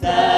Say